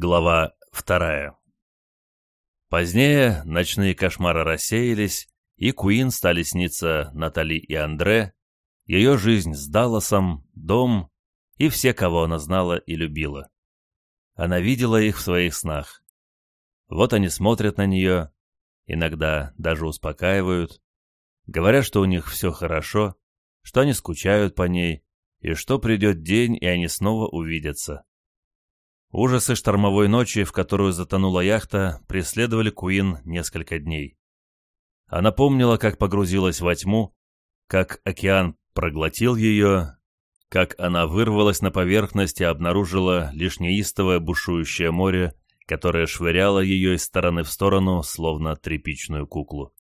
Глава вторая. Позднее ночные кошмары рассеялись, и Куин стали сниться Натали и Андре, ее жизнь с Далласом, дом и все, кого она знала и любила. Она видела их в своих снах. Вот они смотрят на нее, иногда даже успокаивают, говорят, что у них все хорошо, что они скучают по ней, и что придет день, и они снова увидятся. Ужасы штормовой ночи, в которую затонула яхта, преследовали Куин несколько дней. Она помнила, как погрузилась во тьму, как океан проглотил ее, как она вырвалась на поверхность и обнаружила лишь неистовое бушующее море, которое швыряло ее из стороны в сторону, словно тряпичную куклу.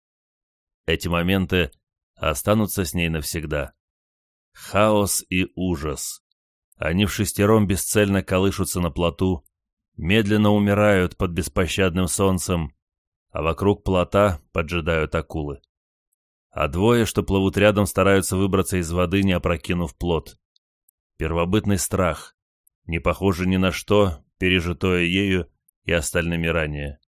Эти моменты останутся с ней навсегда. Хаос и ужас, они в шестером бесцельно колышутся на плоту, медленно умирают под беспощадным солнцем, а вокруг плота поджидают акулы. А двое, что плывут рядом, стараются выбраться из воды, не опрокинув плот. Первобытный страх, не похоже ни на что, пережитое ею и остальными ранее.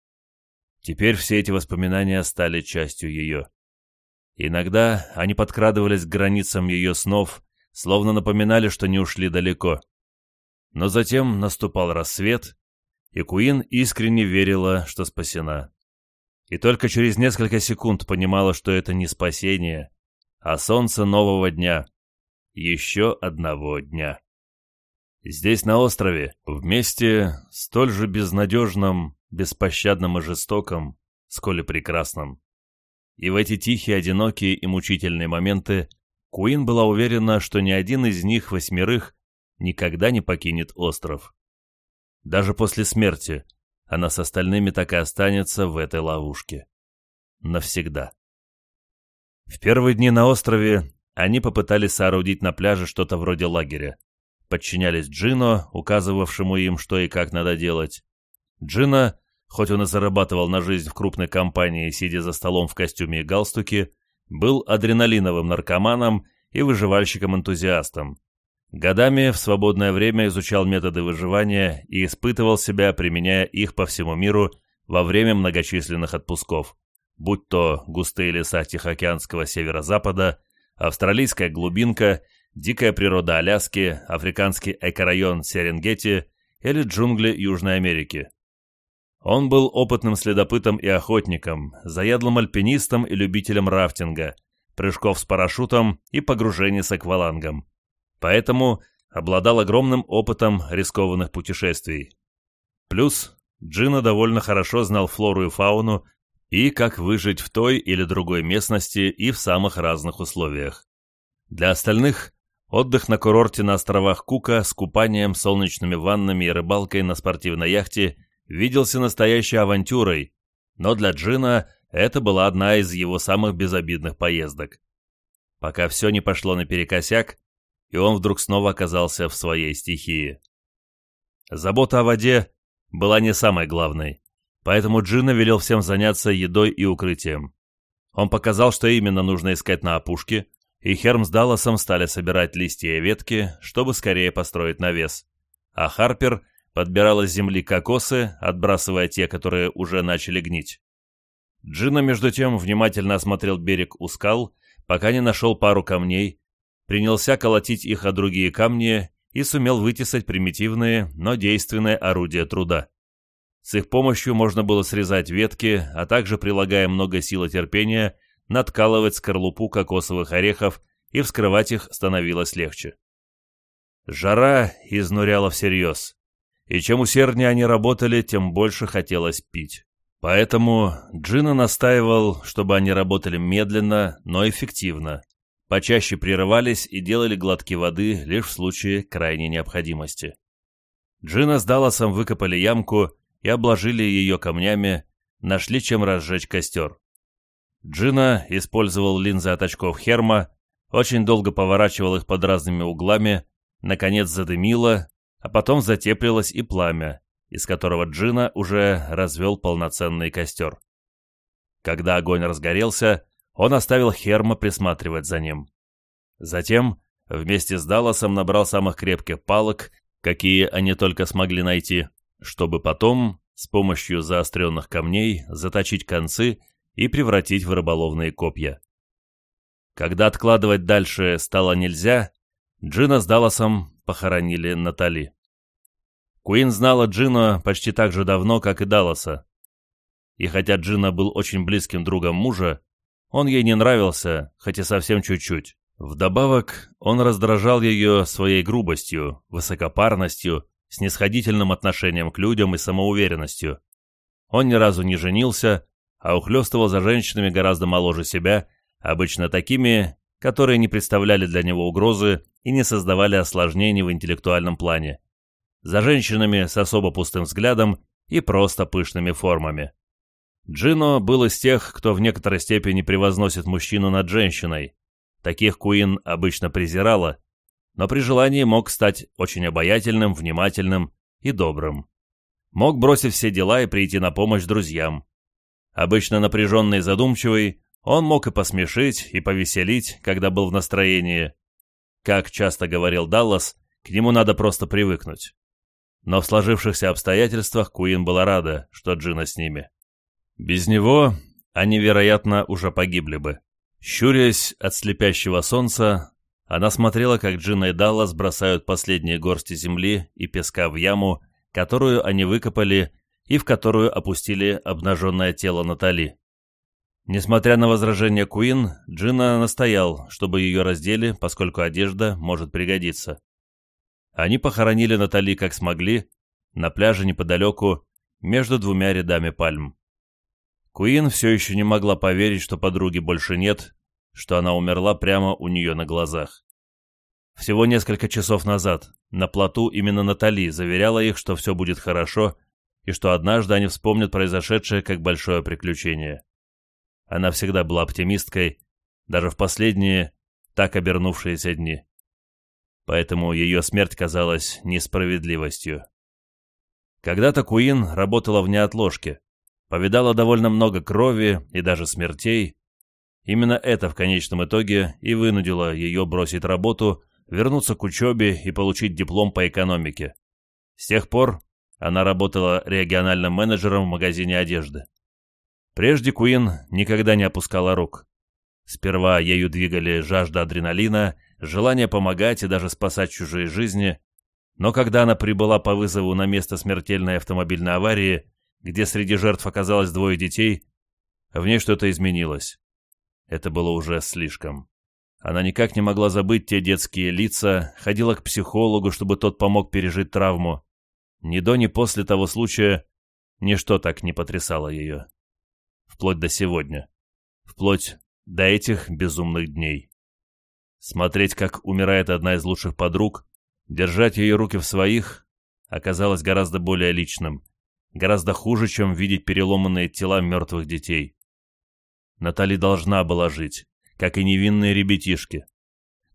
Теперь все эти воспоминания стали частью ее. Иногда они подкрадывались к границам ее снов, словно напоминали, что не ушли далеко. Но затем наступал рассвет, и Куин искренне верила, что спасена. И только через несколько секунд понимала, что это не спасение, а солнце нового дня, еще одного дня. Здесь, на острове, вместе столь же безнадежным, беспощадным и жестоком, сколь и прекрасным. И в эти тихие, одинокие и мучительные моменты Куин была уверена, что ни один из них восьмерых никогда не покинет остров. Даже после смерти она с остальными так и останется в этой ловушке. Навсегда. В первые дни на острове они попытались соорудить на пляже что-то вроде лагеря. Подчинялись Джино, указывавшему им, что и как надо делать. Джино, хоть он и зарабатывал на жизнь в крупной компании, сидя за столом в костюме и галстуке, был адреналиновым наркоманом и выживальщиком-энтузиастом. Годами в свободное время изучал методы выживания и испытывал себя, применяя их по всему миру во время многочисленных отпусков, будь то густые леса Тихоокеанского северо-запада, австралийская глубинка, дикая природа Аляски, африканский экорайон Серенгети или джунгли Южной Америки. Он был опытным следопытом и охотником, заядлым альпинистом и любителем рафтинга, прыжков с парашютом и погружений с аквалангом. Поэтому обладал огромным опытом рискованных путешествий. Плюс Джина довольно хорошо знал флору и фауну и как выжить в той или другой местности и в самых разных условиях. Для остальных отдых на курорте на островах Кука с купанием, солнечными ваннами и рыбалкой на спортивной яхте – виделся настоящей авантюрой, но для Джина это была одна из его самых безобидных поездок. Пока все не пошло наперекосяк, и он вдруг снова оказался в своей стихии. Забота о воде была не самой главной, поэтому Джина велел всем заняться едой и укрытием. Он показал, что именно нужно искать на опушке, и Херм с Далласом стали собирать листья и ветки, чтобы скорее построить навес, а Харпер — подбирала с земли кокосы, отбрасывая те, которые уже начали гнить. Джина, между тем, внимательно осмотрел берег у скал, пока не нашел пару камней, принялся колотить их о другие камни и сумел вытесать примитивные, но действенные орудия труда. С их помощью можно было срезать ветки, а также, прилагая много сил и терпения, надкалывать скорлупу кокосовых орехов и вскрывать их становилось легче. Жара изнуряла всерьез и чем усерднее они работали, тем больше хотелось пить. Поэтому Джина настаивал, чтобы они работали медленно, но эффективно, почаще прерывались и делали глотки воды лишь в случае крайней необходимости. Джина с Далласом выкопали ямку и обложили ее камнями, нашли чем разжечь костер. Джина использовал линзы от очков Херма, очень долго поворачивал их под разными углами, наконец задымило, а потом затеплилось и пламя, из которого Джина уже развел полноценный костер. Когда огонь разгорелся, он оставил Херма присматривать за ним. Затем вместе с Далласом набрал самых крепких палок, какие они только смогли найти, чтобы потом с помощью заостренных камней заточить концы и превратить в рыболовные копья. Когда откладывать дальше стало нельзя, Джина с Далласом похоронили Натали. Куин знала Джина почти так же давно, как и Далласа. И хотя Джина был очень близким другом мужа, он ей не нравился, хоть и совсем чуть-чуть. Вдобавок, он раздражал ее своей грубостью, высокопарностью, снисходительным отношением к людям и самоуверенностью. Он ни разу не женился, а ухлестывал за женщинами гораздо моложе себя, обычно такими, которые не представляли для него угрозы и не создавали осложнений в интеллектуальном плане за женщинами с особо пустым взглядом и просто пышными формами. Джино был из тех, кто в некоторой степени превозносит мужчину над женщиной. Таких Куин обычно презирала, но при желании мог стать очень обаятельным, внимательным и добрым. Мог бросить все дела и прийти на помощь друзьям. Обычно напряженный и задумчивый, он мог и посмешить, и повеселить, когда был в настроении. Как часто говорил Даллас, к нему надо просто привыкнуть но в сложившихся обстоятельствах Куин была рада, что Джина с ними. Без него они, вероятно, уже погибли бы. Щурясь от слепящего солнца, она смотрела, как Джина и Даллас бросают последние горсти земли и песка в яму, которую они выкопали и в которую опустили обнаженное тело Натали. Несмотря на возражения Куин, Джина настоял, чтобы ее раздели, поскольку одежда может пригодиться. Они похоронили Натали как смогли, на пляже неподалеку, между двумя рядами пальм. Куин все еще не могла поверить, что подруги больше нет, что она умерла прямо у нее на глазах. Всего несколько часов назад на плоту именно Натали заверяла их, что все будет хорошо и что однажды они вспомнят произошедшее как большое приключение. Она всегда была оптимисткой, даже в последние, так обернувшиеся дни поэтому ее смерть казалась несправедливостью. Когда-то Куин работала в неотложке, повидала довольно много крови и даже смертей. Именно это в конечном итоге и вынудило ее бросить работу, вернуться к учебе и получить диплом по экономике. С тех пор она работала региональным менеджером в магазине одежды. Прежде Куин никогда не опускала рук. Сперва ею двигали жажда адреналина желание помогать и даже спасать чужие жизни, но когда она прибыла по вызову на место смертельной автомобильной аварии, где среди жертв оказалось двое детей, в ней что-то изменилось. Это было уже слишком. Она никак не могла забыть те детские лица, ходила к психологу, чтобы тот помог пережить травму. Ни до, ни после того случая ничто так не потрясало ее. Вплоть до сегодня. Вплоть до этих безумных дней. Смотреть, как умирает одна из лучших подруг, держать ее руки в своих, оказалось гораздо более личным, гораздо хуже, чем видеть переломанные тела мертвых детей. Натали должна была жить, как и невинные ребятишки.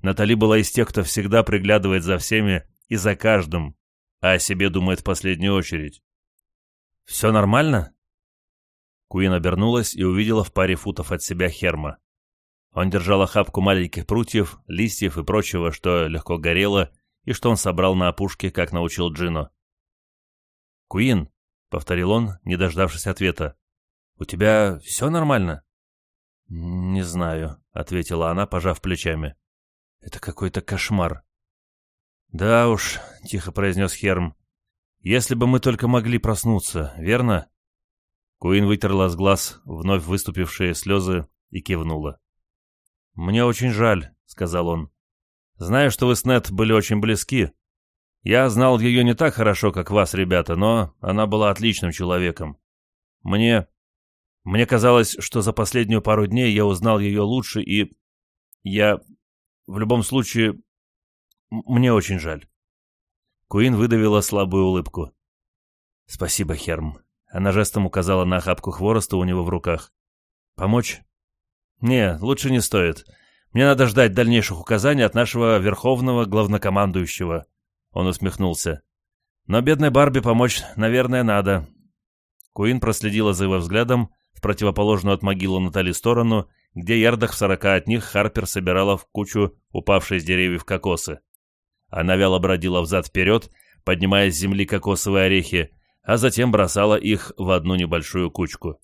Натали была из тех, кто всегда приглядывает за всеми и за каждым, а о себе думает в последнюю очередь. «Все нормально?» Куин обернулась и увидела в паре футов от себя Херма. Он держал охапку маленьких прутьев, листьев и прочего, что легко горело, и что он собрал на опушке, как научил Джино. «Куин», — повторил он, не дождавшись ответа, — «у тебя все нормально?» «Не знаю», — ответила она, пожав плечами. «Это какой-то кошмар». «Да уж», — тихо произнес Херм, — «если бы мы только могли проснуться, верно?» Куин вытерла с глаз вновь выступившие слезы и кивнула. «Мне очень жаль», — сказал он. «Знаю, что вы с Нет были очень близки. Я знал ее не так хорошо, как вас, ребята, но она была отличным человеком. Мне... Мне казалось, что за последнюю пару дней я узнал ее лучше, и... Я... В любом случае... Мне очень жаль». Куин выдавила слабую улыбку. «Спасибо, Херм». Она жестом указала на охапку хвороста у него в руках. «Помочь?» Не, лучше не стоит. Мне надо ждать дальнейших указаний от нашего верховного главнокомандующего. Он усмехнулся. Но бедной Барби помочь, наверное, надо. Куин проследила за его взглядом в противоположную от могилы Натали сторону, где ярдах в сорока от них Харпер собирала в кучу упавшие с деревьев кокосы. Она вяло бродила взад-вперед, поднимая с земли кокосовые орехи, а затем бросала их в одну небольшую кучку.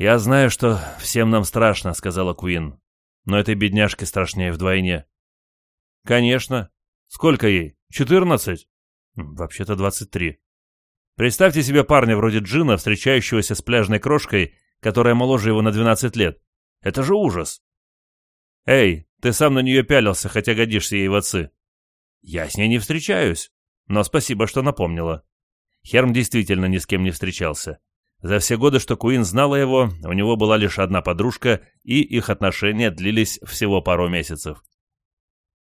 «Я знаю, что всем нам страшно», — сказала Куин. «Но этой бедняжке страшнее вдвойне». «Конечно. Сколько ей? Четырнадцать?» «Вообще-то двадцать три». Представьте себе парня вроде Джина, встречающегося с пляжной крошкой, которая моложе его на 12 лет. Это же ужас. Эй, ты сам на нее пялился, хотя годишься ей в отцы. Я с ней не встречаюсь, но спасибо, что напомнила. Херм действительно ни с кем не встречался. За все годы, что Куин знала его, у него была лишь одна подружка, и их отношения длились всего пару месяцев.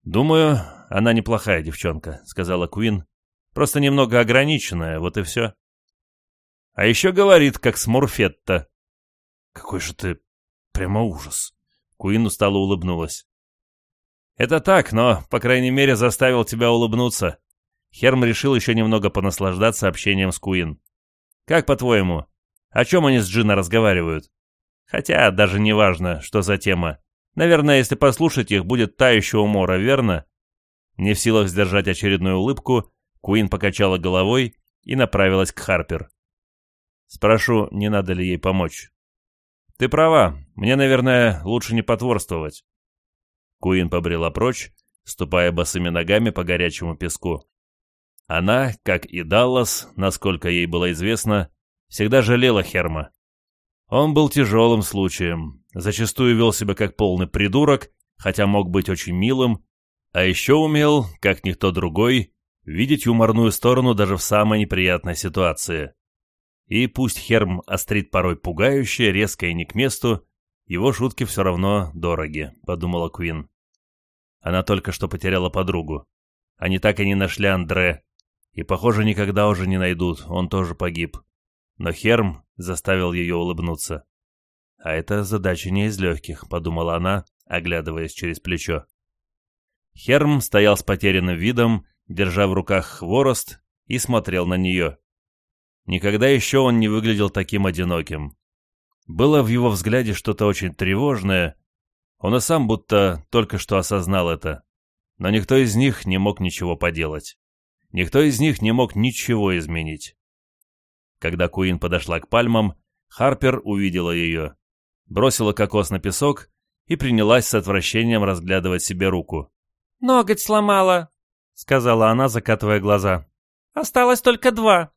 «Думаю, она неплохая девчонка», — сказала Куин. «Просто немного ограниченная, вот и все». «А еще говорит, как Смурфетта». «Какой же ты... прямо ужас!» Куин устало улыбнулась. «Это так, но, по крайней мере, заставил тебя улыбнуться». Херм решил еще немного понаслаждаться общением с Куин. «Как по-твоему, о чем они с Джина разговаривают? Хотя даже не важно, что за тема. Наверное, если послушать их, будет та еще умора, верно? Не в силах сдержать очередную улыбку, Куин покачала головой и направилась к Харпер. Спрошу, не надо ли ей помочь. Ты права, мне, наверное, лучше не потворствовать. Куин побрела прочь, ступая босыми ногами по горячему песку. Она, как и Даллас, насколько ей было известно, всегда жалела Херма. Он был тяжелым случаем, зачастую вел себя как полный придурок, хотя мог быть очень милым, а еще умел, как никто другой, видеть юморную сторону даже в самой неприятной ситуации. И пусть Херм острит порой пугающе, резко и не к месту, его шутки все равно дороги, подумала Квин. Она только что потеряла подругу. Они так и не нашли Андре. И, похоже, никогда уже не найдут, он тоже погиб но Херм заставил ее улыбнуться. «А это задача не из легких», — подумала она, оглядываясь через плечо. Херм стоял с потерянным видом, держа в руках хворост, и смотрел на нее. Никогда еще он не выглядел таким одиноким. Было в его взгляде что-то очень тревожное. Он и сам будто только что осознал это. Но никто из них не мог ничего поделать. Никто из них не мог ничего изменить. Когда Куин подошла к пальмам, Харпер увидела ее, бросила кокос на песок и принялась с отвращением разглядывать себе руку. «Ноготь сломала», — сказала она, закатывая глаза. «Осталось только два».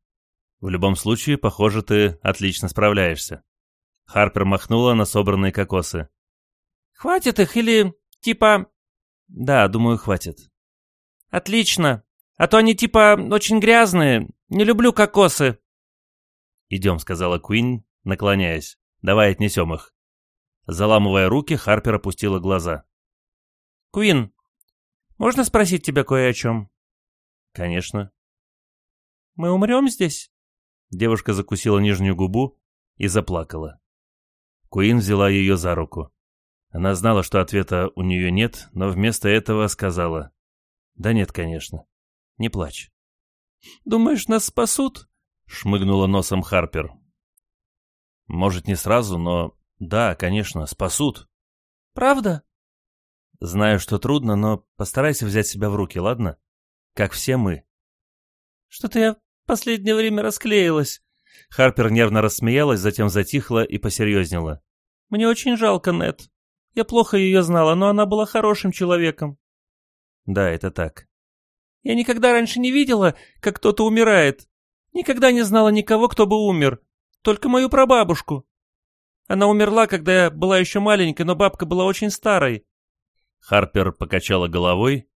«В любом случае, похоже, ты отлично справляешься». Харпер махнула на собранные кокосы. «Хватит их или, типа...» «Да, думаю, хватит». «Отлично. А то они, типа, очень грязные. Не люблю кокосы», идем сказала куин наклоняясь давай отнесем их заламывая руки харпер опустила глаза куин можно спросить тебя кое о чем конечно мы умрем здесь девушка закусила нижнюю губу и заплакала куин взяла ее за руку она знала что ответа у нее нет но вместо этого сказала да нет конечно не плачь думаешь нас спасут шмыгнула носом Харпер. Может, не сразу, но... Да, конечно, спасут. Правда? Знаю, что трудно, но постарайся взять себя в руки, ладно? Как все мы. Что-то я в последнее время расклеилась. Харпер нервно рассмеялась, затем затихла и посерьезнела. Мне очень жалко, Нет. Я плохо ее знала, но она была хорошим человеком. Да, это так. Я никогда раньше не видела, как кто-то умирает никогда не знала никого, кто бы умер, только мою прабабушку. Она умерла, когда я была еще маленькой, но бабка была очень старой». Харпер покачала головой,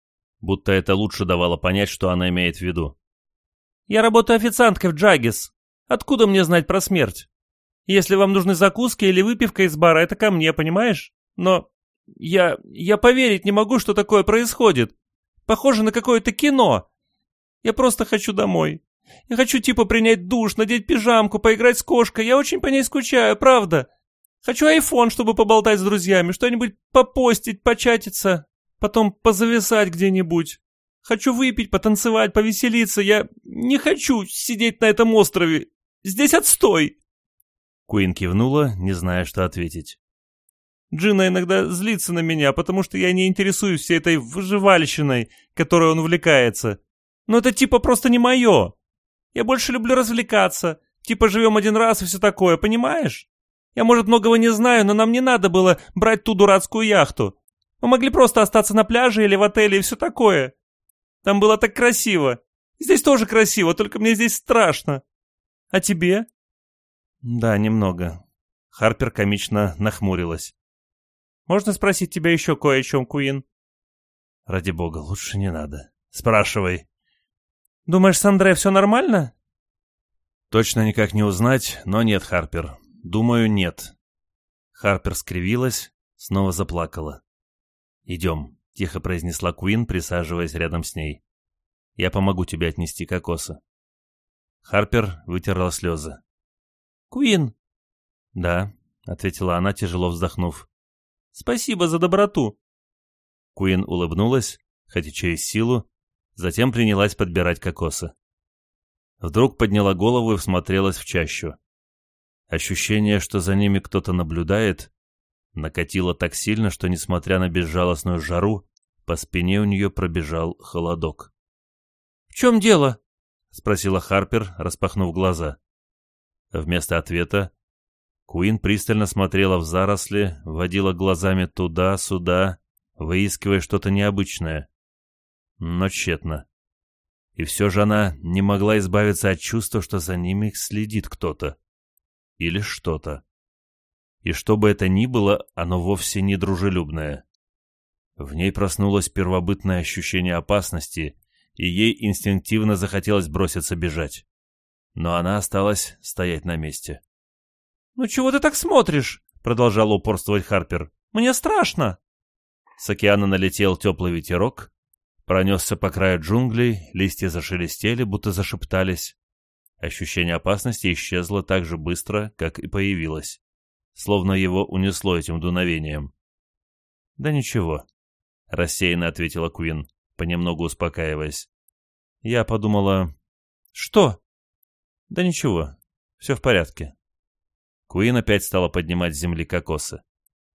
будто это лучше давало понять, что она имеет в виду. «Я работаю официанткой в Джагис. Откуда мне знать про смерть? Если вам нужны закуски или выпивка из бара, это ко мне, понимаешь? Но я... я поверить не могу, что такое происходит. Похоже на какое-то кино. Я просто хочу домой». Я хочу типа принять душ, надеть пижамку, поиграть с кошкой. Я очень по ней скучаю, правда. Хочу айфон, чтобы поболтать с друзьями, что-нибудь попостить, початиться, потом позависать где-нибудь. Хочу выпить, потанцевать, повеселиться. Я не хочу сидеть на этом острове. Здесь отстой. Куин кивнула, не зная, что ответить. Джина иногда злится на меня, потому что я не интересуюсь всей этой выживальщиной, которой он увлекается. Но это типа просто не мое. Я больше люблю развлекаться, типа живем один раз и все такое, понимаешь? Я, может, многого не знаю, но нам не надо было брать ту дурацкую яхту. Мы могли просто остаться на пляже или в отеле и все такое. Там было так красиво. Здесь тоже красиво, только мне здесь страшно. А тебе? Да, немного. Харпер комично нахмурилась. Можно спросить тебя еще кое о чем, Куин? Ради бога, лучше не надо. Спрашивай. Думаешь, с Андре все нормально?» «Точно никак не узнать, но нет, Харпер. Думаю, нет». Харпер скривилась, снова заплакала. «Идем», — тихо произнесла Куин, присаживаясь рядом с ней. «Я помогу тебе отнести кокосы». Харпер вытерла слезы. «Куин!» «Да», — ответила она, тяжело вздохнув. «Спасибо за доброту!» Куин улыбнулась, хотя через силу, затем принялась подбирать кокосы. Вдруг подняла голову и всмотрелась в чащу. Ощущение, что за ними кто-то наблюдает, накатило так сильно, что, несмотря на безжалостную жару, по спине у нее пробежал холодок. «В чем дело?» — спросила Харпер, распахнув глаза. Вместо ответа Куин пристально смотрела в заросли, водила глазами туда-сюда, выискивая что-то необычное но тщетно. И все же она не могла избавиться от чувства, что за ними следит кто-то. Или что-то. И что бы это ни было, оно вовсе не дружелюбное. В ней проснулось первобытное ощущение опасности, и ей инстинктивно захотелось броситься бежать. Но она осталась стоять на месте. «Ну чего ты так смотришь?» — продолжал упорствовать Харпер. «Мне страшно!» С океана налетел теплый ветерок, Пронесся по краю джунглей, листья зашелестели, будто зашептались. Ощущение опасности исчезло так же быстро, как и появилось. Словно его унесло этим дуновением. «Да ничего», — рассеянно ответила Куин, понемногу успокаиваясь. Я подумала... «Что?» «Да ничего, все в порядке». Куин опять стала поднимать с земли кокосы.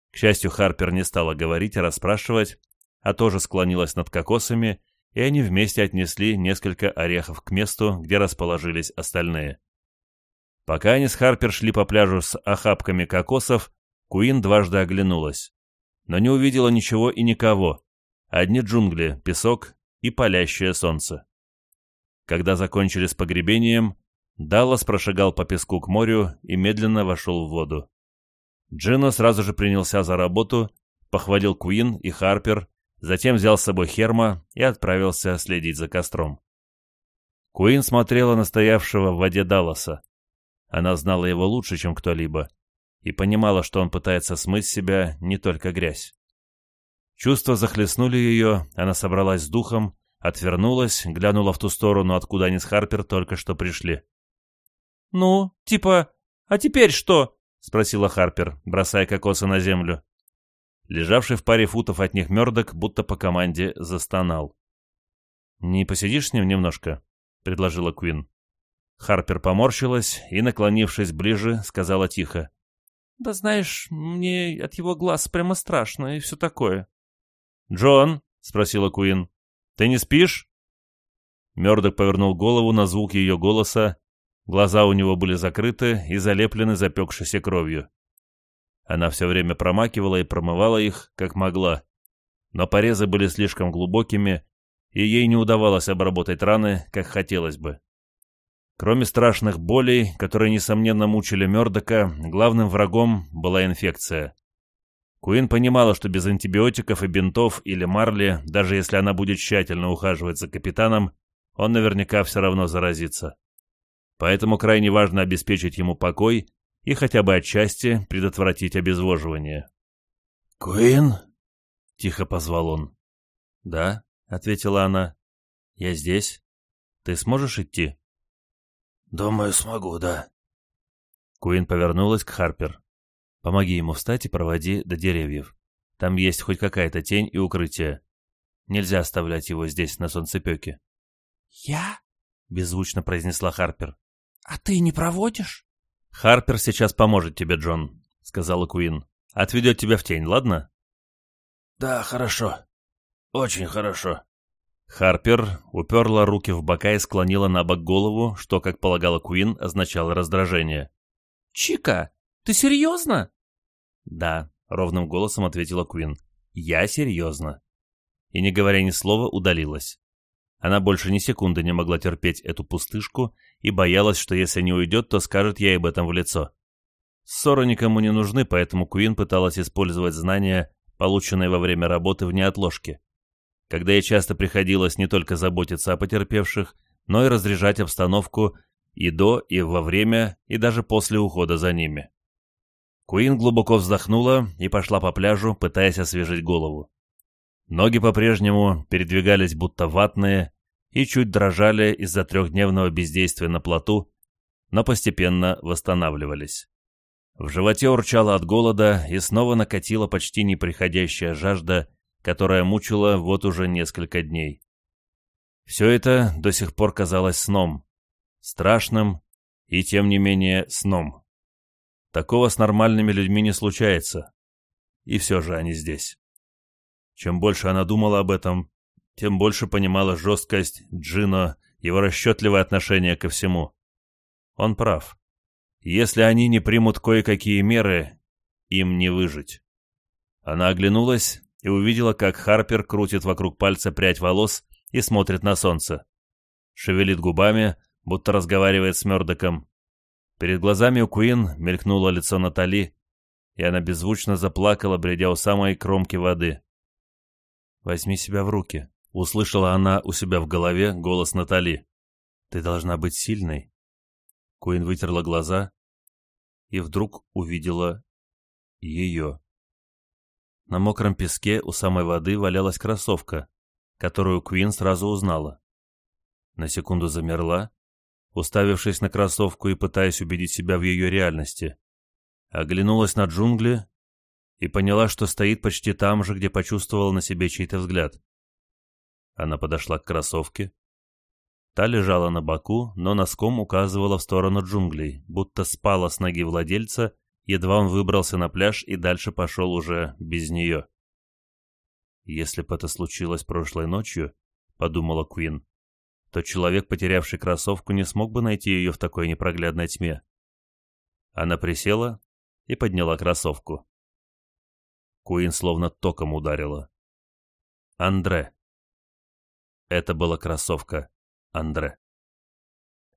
К счастью, Харпер не стала говорить и расспрашивать, а тоже склонилась над кокосами, и они вместе отнесли несколько орехов к месту, где расположились остальные. Пока они с Харпер шли по пляжу с охапками кокосов, Куин дважды оглянулась, но не увидела ничего и никого. Одни джунгли, песок и палящее солнце. Когда закончили с погребением, Даллас прошагал по песку к морю и медленно вошел в воду. Джина сразу же принялся за работу, похвалил Куин и Харпер, затем взял с собой Херма и отправился следить за костром. Куин смотрела на стоявшего в воде Далласа. Она знала его лучше, чем кто-либо, и понимала, что он пытается смыть с себя не только грязь. Чувства захлестнули ее, она собралась с духом, отвернулась, глянула в ту сторону, откуда они с Харпер только что пришли. «Ну, типа, а теперь что?» — спросила Харпер, бросая кокосы на землю. Лежавший в паре футов от них Мёрдок будто по команде застонал. «Не посидишь с ним немножко?» — предложила Куин. Харпер поморщилась и, наклонившись ближе, сказала тихо. «Да знаешь, мне от его глаз прямо страшно и все такое». «Джон?» — спросила Куин. «Ты не спишь?» Мёрдок повернул голову на звук ее голоса. Глаза у него были закрыты и залеплены запекшейся кровью. Она все время промакивала и промывала их, как могла. Но порезы были слишком глубокими, и ей не удавалось обработать раны, как хотелось бы. Кроме страшных болей, которые, несомненно, мучили Мёрдока, главным врагом была инфекция. Куин понимала, что без антибиотиков и бинтов или марли, даже если она будет тщательно ухаживать за капитаном, он наверняка все равно заразится. Поэтому крайне важно обеспечить ему покой и хотя бы отчасти предотвратить обезвоживание. «Куин?» — тихо позвал он. «Да», — ответила она. «Я здесь. Ты сможешь идти?» «Думаю, смогу, да». Куин повернулась к Харпер. «Помоги ему встать и проводи до деревьев. Там есть хоть какая-то тень и укрытие. Нельзя оставлять его здесь, на солнцепеке». «Я?» — беззвучно произнесла Харпер. «А ты не проводишь?» харпер сейчас поможет тебе джон сказала куин отведет тебя в тень ладно да хорошо очень хорошо харпер уперла руки в бока и склонила на бок голову что как полагала куин означало раздражение чика ты серьезно да ровным голосом ответила куин я серьезно и не говоря ни слова удалилась она больше ни секунды не могла терпеть эту пустышку и боялась, что если не уйдет, то скажет ей об этом в лицо. Ссоры никому не нужны, поэтому Куин пыталась использовать знания, полученные во время работы вне отложки. Когда ей часто приходилось не только заботиться о потерпевших, но и разряжать обстановку и до, и во время, и даже после ухода за ними. Куин глубоко вздохнула и пошла по пляжу, пытаясь освежить голову. Ноги по-прежнему передвигались будто ватные, и чуть дрожали из-за трехдневного бездействия на плоту, но постепенно восстанавливались. В животе урчало от голода и снова накатила почти неприходящая жажда, которая мучила вот уже несколько дней. Все это до сих пор казалось сном. Страшным и, тем не менее, сном. Такого с нормальными людьми не случается. И все же они здесь. Чем больше она думала об этом, тем больше понимала жесткость Джина, его расчетливое отношение ко всему. Он прав. Если они не примут кое-какие меры, им не выжить. Она оглянулась и увидела, как Харпер крутит вокруг пальца прядь волос и смотрит на солнце. Шевелит губами, будто разговаривает с Мёрдоком. Перед глазами у Куин мелькнуло лицо Натали, и она беззвучно заплакала, бредя у самой кромки воды. «Возьми себя в руки», Услышала она у себя в голове голос Натали. «Ты должна быть сильной». Куин вытерла глаза и вдруг увидела ее. На мокром песке у самой воды валялась кроссовка, которую Куин сразу узнала. На секунду замерла, уставившись на кроссовку и пытаясь убедить себя в ее реальности. Оглянулась на джунгли и поняла, что стоит почти там же, где почувствовала на себе чей-то взгляд. Она подошла к кроссовке. Та лежала на боку, но носком указывала в сторону джунглей, будто спала с ноги владельца, едва он выбрался на пляж и дальше пошел уже без нее. «Если бы это случилось прошлой ночью», — подумала Куин, — «то человек, потерявший кроссовку, не смог бы найти ее в такой непроглядной тьме». Она присела и подняла кроссовку. Куин словно током ударила. «Андре», это была кроссовка Андре.